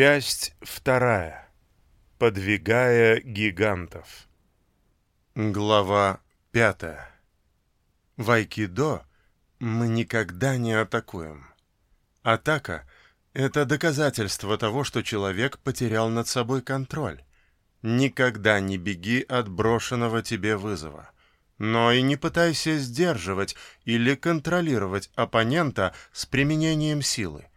Часть вторая. Подвигая гигантов. Глава пятая. В айкидо мы никогда не атакуем. Атака — это доказательство того, что человек потерял над собой контроль. Никогда не беги от брошенного тебе вызова. Но и не пытайся сдерживать или контролировать оппонента с применением силы.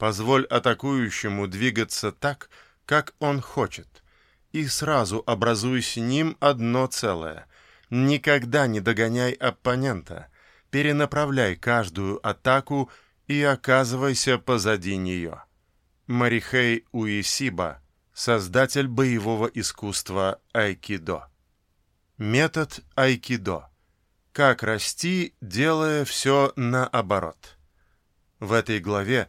Позволь атакующему двигаться так, как он хочет, и сразу образуй с ним одно целое. Никогда не догоняй оппонента, перенаправляй каждую атаку и оказывайся позади нее. Марихей Уисиба, создатель боевого искусства айкидо. Метод айкидо. Как расти, делая все наоборот. В этой главе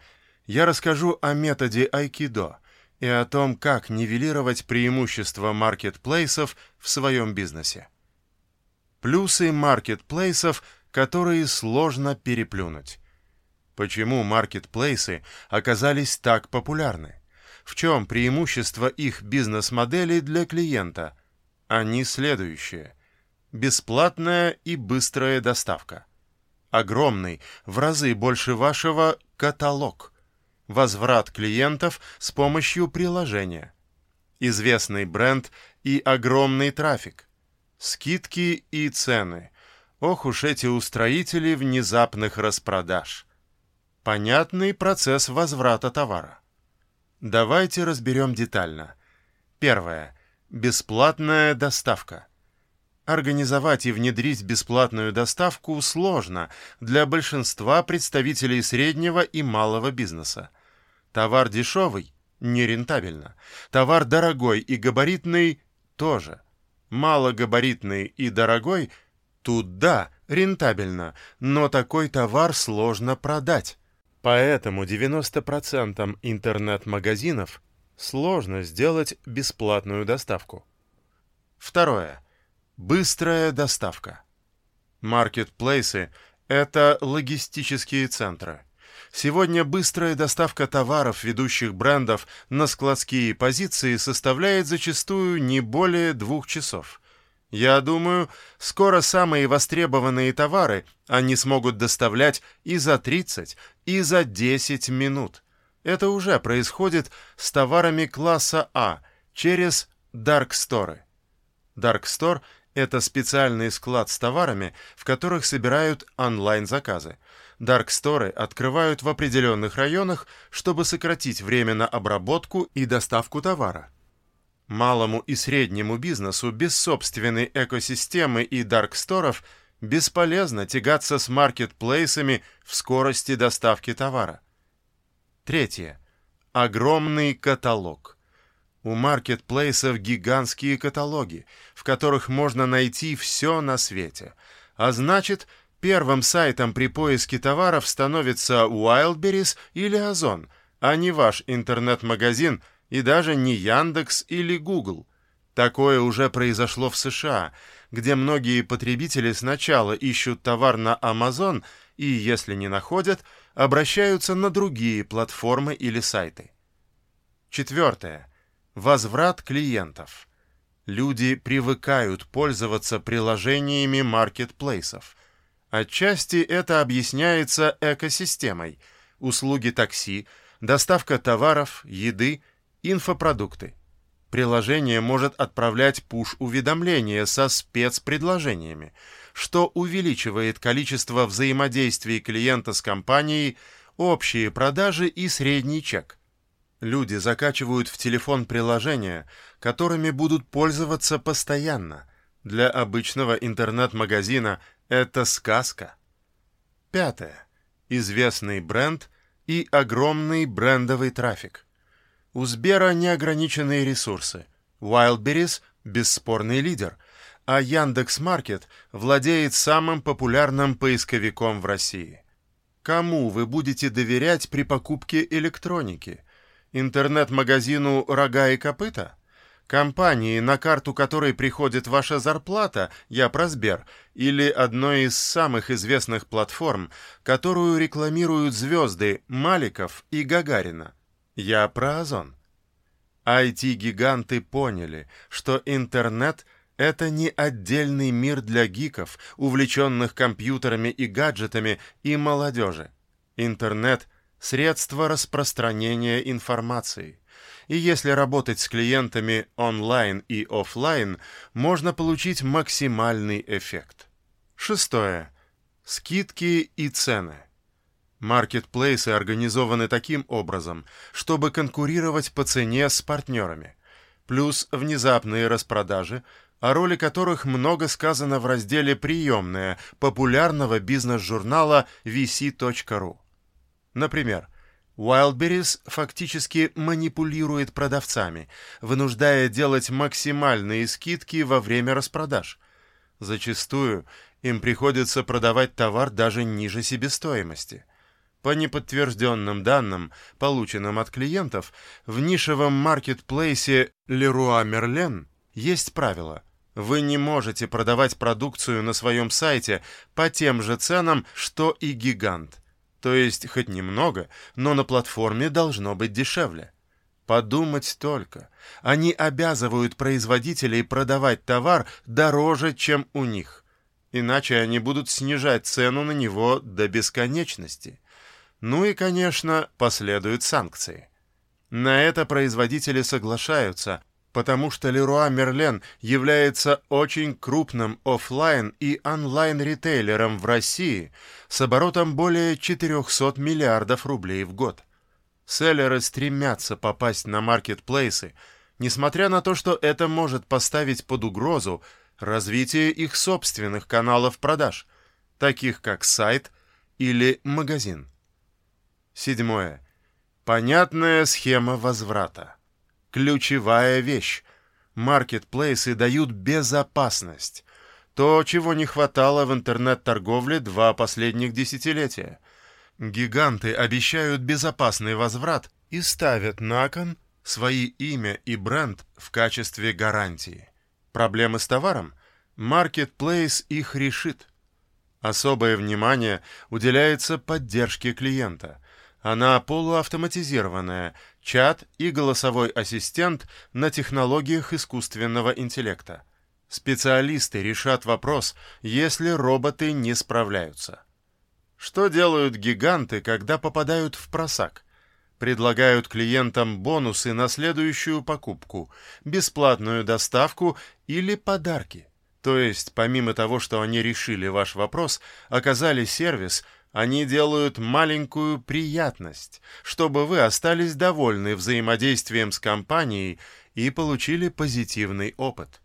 я расскажу о методе айкидо и о том, как нивелировать преимущества маркетплейсов в своем бизнесе. Плюсы маркетплейсов, которые сложно переплюнуть. Почему маркетплейсы оказались так популярны? В чем преимущество их бизнес-модели для клиента? Они следующие. Бесплатная и быстрая доставка. Огромный, в разы больше вашего, каталог возврат клиентов с помощью приложения, известный бренд и огромный трафик, скидки и цены. Ох уж эти устроители внезапных распродаж. Понятный процесс возврата товара. Давайте разберем детально. Первое. Бесплатная доставка. Организовать и внедрить бесплатную доставку сложно для большинства представителей среднего и малого бизнеса. Товар дешевый – нерентабельно. Товар дорогой и габаритный – тоже. Малогабаритный и дорогой – тут да, рентабельно, но такой товар сложно продать. Поэтому 90% интернет-магазинов сложно сделать бесплатную доставку. Второе. Быстрая доставка. Маркетплейсы – это логистические центры – Сегодня быстрая доставка товаров ведущих брендов на складские позиции составляет зачастую не более двух часов. Я думаю, скоро самые востребованные товары они смогут доставлять и за 30, и за 10 минут. Это уже происходит с товарами класса А через. Dark Store – это специальный склад с товарами, в которых собирают онлайн-заказы. Дарксторы открывают в определенных районах, чтобы сократить время на обработку и доставку товара. Малому и среднему бизнесу без собственной экосистемы и дарксторов бесполезно тягаться с маркетплейсами в скорости доставки товара. Третье. Огромный каталог. У маркетплейсов гигантские каталоги, в которых можно найти все на свете, а значит – Первым сайтом при поиске товаров становится Wildberries или Озон, а не ваш интернет-магазин и даже не Яндекс или Google. Такое уже произошло в США, где многие потребители сначала ищут товар на Amazon и, если не находят, обращаются на другие платформы или сайты. Четвертое. Возврат клиентов. Люди привыкают пользоваться приложениями маркетплейсов – Отчасти это объясняется экосистемой. Услуги такси, доставка товаров, еды, инфопродукты. Приложение может отправлять пуш-уведомления со спецпредложениями, что увеличивает количество взаимодействий клиента с компанией, общие продажи и средний чек. Люди закачивают в телефон приложения, которыми будут пользоваться постоянно. Для обычного интернет-магазина это сказка. Пятое. Известный бренд и огромный брендовый трафик. У Сбера неограниченные ресурсы. Wildberries – бесспорный лидер, а Яндекс.Маркет владеет самым популярным поисковиком в России. Кому вы будете доверять при покупке электроники? Интернет-магазину «Рога и копыта»? Компании, на карту которой приходит ваша зарплата, я про Сбер, или одной из самых известных платформ, которую рекламируют звезды Маликов и Гагарина. Я про Озон. IT-гиганты поняли, что интернет — это не отдельный мир для гиков, увлеченных компьютерами и гаджетами, и молодежи. Интернет — средство распространения информации. И если работать с клиентами онлайн и офлайн, можно получить максимальный эффект. Шестое. Скидки и цены. Маркетплейсы организованы таким образом, чтобы конкурировать по цене с партнерами. Плюс внезапные распродажи, о роли которых много сказано в разделе «Приемная» популярного бизнес-журнала vc.ru. Например, Wildberries фактически манипулирует продавцами, вынуждая делать максимальные скидки во время распродаж. Зачастую им приходится продавать товар даже ниже себестоимости – по неподтвержденным данным, полученным от клиентов, в нишевом маркетплейсе Leroy Merlin есть правило. Вы не можете продавать продукцию на своем сайте по тем же ценам, что и гигант. То есть хоть немного, но на платформе должно быть дешевле. Подумать только. Они обязывают производителей продавать товар дороже, чем у них. Иначе они будут снижать цену на него до бесконечности. Ну и, конечно, последуют санкции. На это производители соглашаются, потому что Leroy Merlin является очень крупным офлайн и онлайн-ритейлером в России с оборотом более 400 миллиардов рублей в год. Селлеры стремятся попасть на маркетплейсы, несмотря на то, что это может поставить под угрозу развитие их собственных каналов продаж, таких как сайт или магазин. Седьмое. Понятная схема возврата. Ключевая вещь. Маркетплейсы дают безопасность. То, чего не хватало в интернет-торговле два последних десятилетия. Гиганты обещают безопасный возврат и ставят на кон свои имя и бренд в качестве гарантии. Проблемы с товаром? Маркетплейс их решит. Особое внимание уделяется поддержке клиента. Она полуавтоматизированная, чат и голосовой ассистент на технологиях искусственного интеллекта. Специалисты решат вопрос, если роботы не справляются. Что делают гиганты, когда попадают в просак? Предлагают клиентам бонусы на следующую покупку, бесплатную доставку или подарки. То есть, помимо того, что они решили ваш вопрос, оказали сервис – они делают маленькую приятность, чтобы вы остались довольны взаимодействием с компанией и получили позитивный опыт.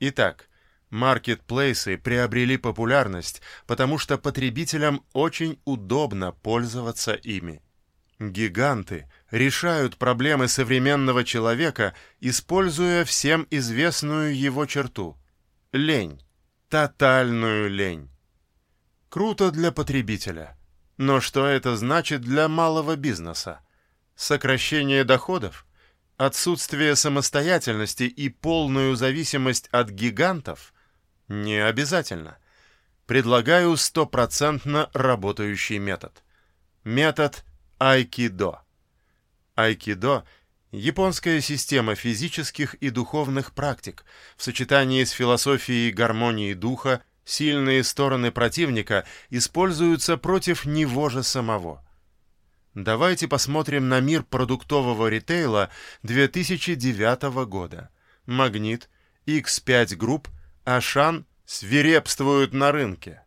Итак, маркетплейсы приобрели популярность, потому что потребителям очень удобно пользоваться ими. Гиганты решают проблемы современного человека, используя всем известную его черту – лень, тотальную лень. Круто для потребителя. Но что это значит для малого бизнеса? Сокращение доходов? Отсутствие самостоятельности и полную зависимость от гигантов? Не обязательно. Предлагаю стопроцентно работающий метод. Метод айкидо. Айкидо – японская система физических и духовных практик в сочетании с философией гармонии духа Сильные стороны противника используются против него же самого. Давайте посмотрим на мир продуктового ритейла 2009 года. Магнит, X5 Group, Ашан свирепствуют на рынке.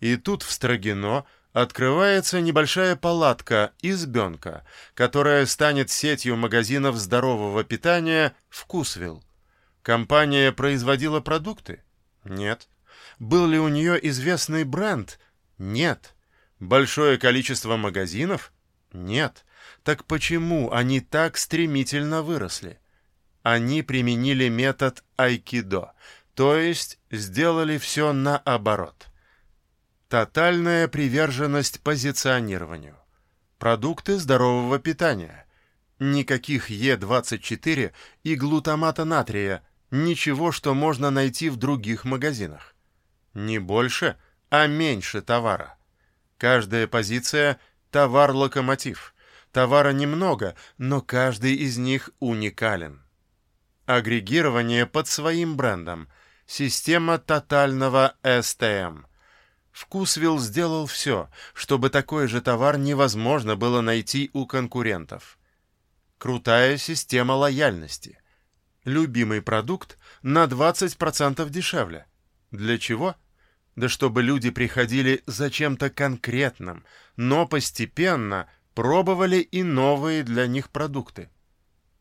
И тут в Строгино открывается небольшая палатка, избенка, которая станет сетью магазинов здорового питания «Вкусвилл». Компания производила продукты? Нет. Был ли у нее известный бренд? Нет. Большое количество магазинов? Нет. Так почему они так стремительно выросли? Они применили метод айкидо, то есть сделали все наоборот. Тотальная приверженность позиционированию. Продукты здорового питания. Никаких Е24 и глутамата натрия, ничего, что можно найти в других магазинах. Не больше, а меньше товара. Каждая позиция – товар-локомотив, Товара немного, но каждый из них уникален. Агрегирование под своим брендом. Система тотального STM. Вкусвилл сделал все, чтобы такой же товар невозможно было найти у конкурентов. Крутая система лояльности. Любимый продукт на 20% дешевле. Для чего? Да чтобы люди приходили за чем-то конкретным, но постепенно пробовали и новые для них продукты.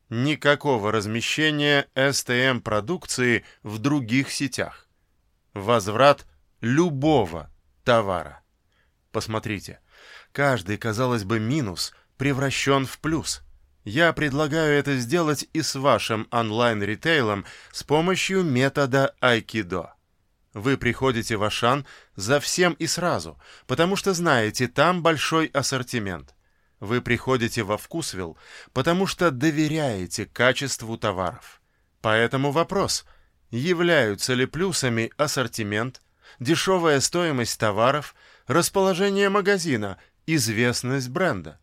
Никакого размещения STM продукции в других сетях. Возврат любого товара. Посмотрите, каждый, казалось бы, минус превращен в плюс. Я предлагаю это сделать и с вашим онлайн-ритейлом с помощью метода Айкидо. Вы приходите в Ашан за всем и сразу, потому что знаете, там большой ассортимент. Вы приходите во Вкусвилл, потому что доверяете качеству товаров. Поэтому вопрос, являются ли плюсами ассортимент, дешевая стоимость товаров, расположение магазина, известность бренда?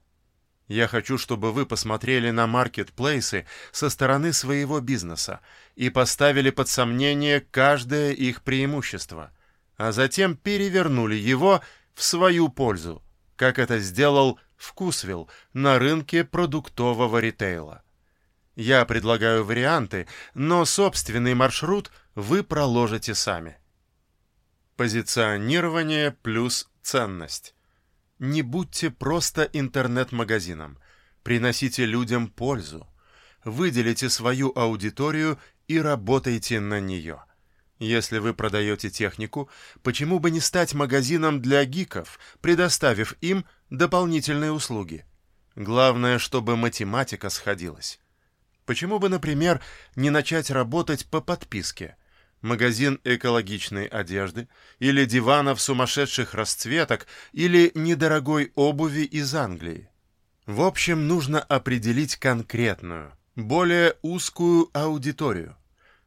Я хочу, чтобы вы посмотрели на маркетплейсы со стороны своего бизнеса и поставили под сомнение каждое их преимущество, а затем перевернули его в свою пользу, как это сделал Вкусвилл на рынке продуктового ритейла. Я предлагаю варианты, но собственный маршрут вы проложите сами. Позиционирование плюс ценность. Не будьте просто интернет-магазином. Приносите людям пользу. Выделите свою аудиторию и работайте на нее. Если вы продаете технику, почему бы не стать магазином для гиков, предоставив им дополнительные услуги? Главное, чтобы математика сходилась. Почему бы, например, не начать работать по подписке? Магазин экологичной одежды, или диванов сумасшедших расцветок, или недорогой обуви из Англии. В общем, нужно определить конкретную, более узкую аудиторию.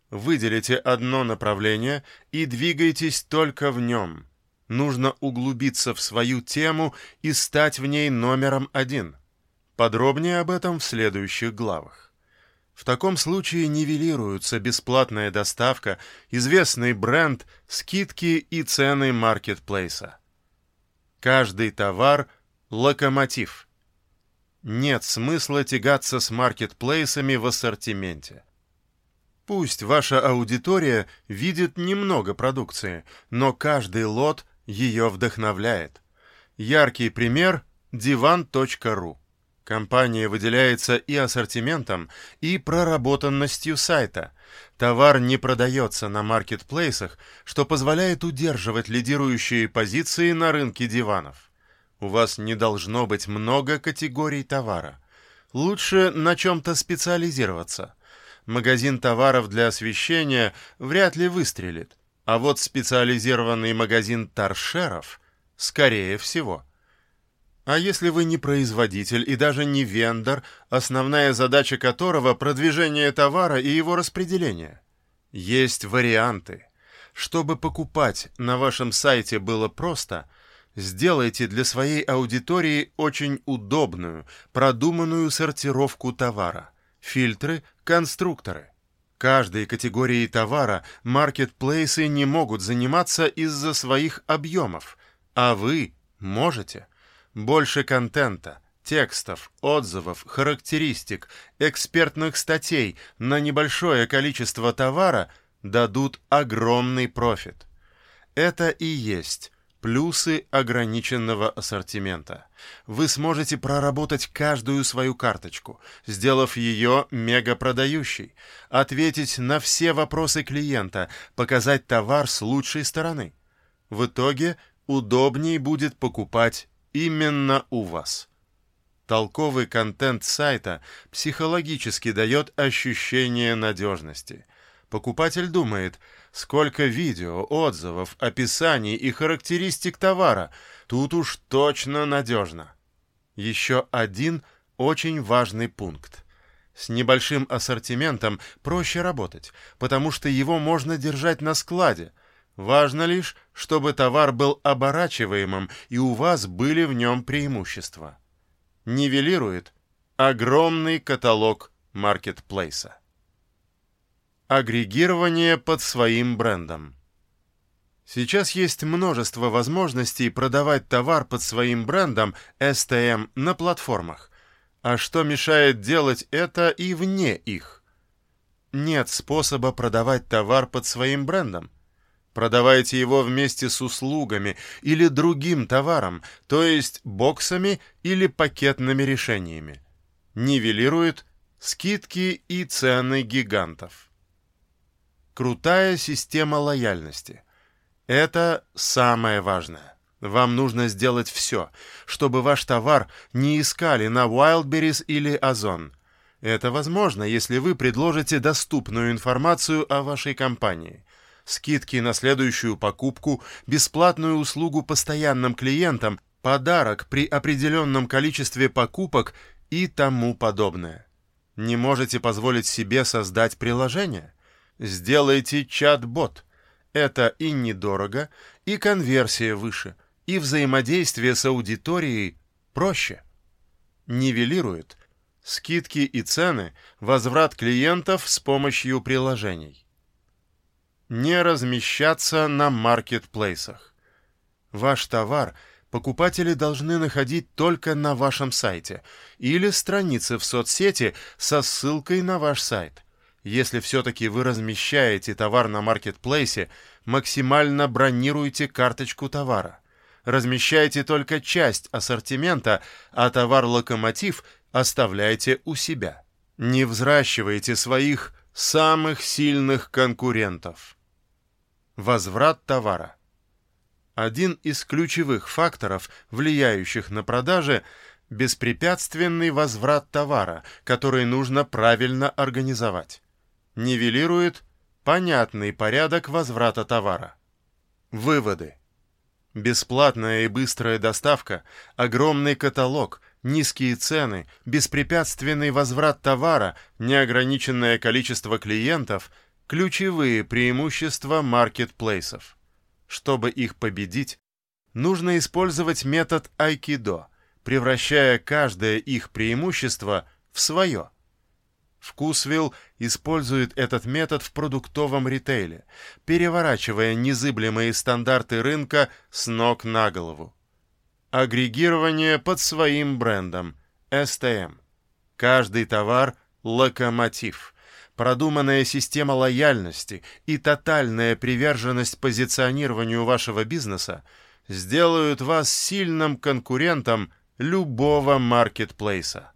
Выделите одно направление и двигайтесь только в нем. Нужно углубиться в свою тему и стать в ней номером один. Подробнее об этом в следующих главах. В таком случае нивелируются бесплатная доставка, известный бренд, скидки и цены маркетплейса. Каждый товар – локомотив. Нет смысла тягаться с маркетплейсами в ассортименте. Пусть ваша аудитория видит немного продукции, но каждый лот ее вдохновляет. Яркий пример – divan.ru. Компания выделяется и ассортиментом, и проработанностью сайта. Товар не продается на маркетплейсах, что позволяет удерживать лидирующие позиции на рынке диванов. У вас не должно быть много категорий товара. Лучше на чем-то специализироваться. Магазин товаров для освещения вряд ли выстрелит, а вот специализированный магазин торшеров – скорее всего – а если вы не производитель и даже не вендор, основная задача которого – продвижение товара и его распределение? Есть варианты. Чтобы покупать на вашем сайте было просто, сделайте для своей аудитории очень удобную, продуманную сортировку товара. Фильтры, конструкторы. Каждой категорией товара маркетплейсы не могут заниматься из-за своих объемов, а вы можете – больше контента, текстов, отзывов, характеристик, экспертных статей на небольшое количество товара дадут огромный профит. Это и есть плюсы ограниченного ассортимента. Вы сможете проработать каждую свою карточку, сделав ее мегапродающей, ответить на все вопросы клиента, показать товар с лучшей стороны. В итоге удобнее будет покупать именно у вас. Толковый контент сайта психологически дает ощущение надежности. Покупатель думает, сколько видео, отзывов, описаний и характеристик товара, тут уж точно надежно. Еще один очень важный пункт. С небольшим ассортиментом проще работать, потому что его можно держать на складе – Важно лишь, чтобы товар был оборачиваемым, и у вас были в нем преимущества. нивелирует огромный каталог маркетплейса. Агрегирование под своим брендом. Сейчас есть множество возможностей продавать товар под своим брендом STM на платформах. А что мешает делать это и вне их? Нет способа продавать товар под своим брендом. Продавайте его вместе с услугами или другим товаром, то есть боксами или пакетными решениями. Нивелирует скидки и цены гигантов. Крутая система лояльности. Это самое важное. Вам нужно сделать все, чтобы ваш товар не искали на Wildberries или Озон – это возможно, если вы предложите доступную информацию о вашей компании. Скидки на следующую покупку, бесплатную услугу постоянным клиентам, подарок при определенном количестве покупок и тому подобное. Не можете позволить себе создать приложение? Сделайте чат-бот. Это и недорого, и конверсия выше, и взаимодействие с аудиторией проще. Нивелирует – скидки и цены, возврат клиентов с помощью приложений. Не размещаться на маркетплейсах. Ваш товар покупатели должны находить только на вашем сайте или странице в соцсети со ссылкой на ваш сайт. Если все-таки вы размещаете товар на маркетплейсе, максимально бронируйте карточку товара. Размещайте только часть ассортимента, а товар-локомотив оставляйте у себя. Не взращивайте своих самых сильных конкурентов. Возврат товара. Один из ключевых факторов, влияющих на продажи, беспрепятственный возврат товара, который нужно правильно организовать. Нивелирует понятный порядок возврата товара. Выводы. Бесплатная и быстрая доставка, огромный каталог – Низкие цены, беспрепятственный возврат товара, неограниченное количество клиентов – ключевые преимущества маркетплейсов. Чтобы их победить, нужно использовать метод айкидо, превращая каждое их преимущество в свое. Вкусвилл использует этот метод в продуктовом ритейле, переворачивая незыблемые стандарты рынка с ног на голову. Агрегирование под своим брендом. STM. Каждый товар – локомотив. Продуманная система лояльности и тотальная приверженность позиционированию вашего бизнеса сделают вас сильным конкурентом любого маркетплейса.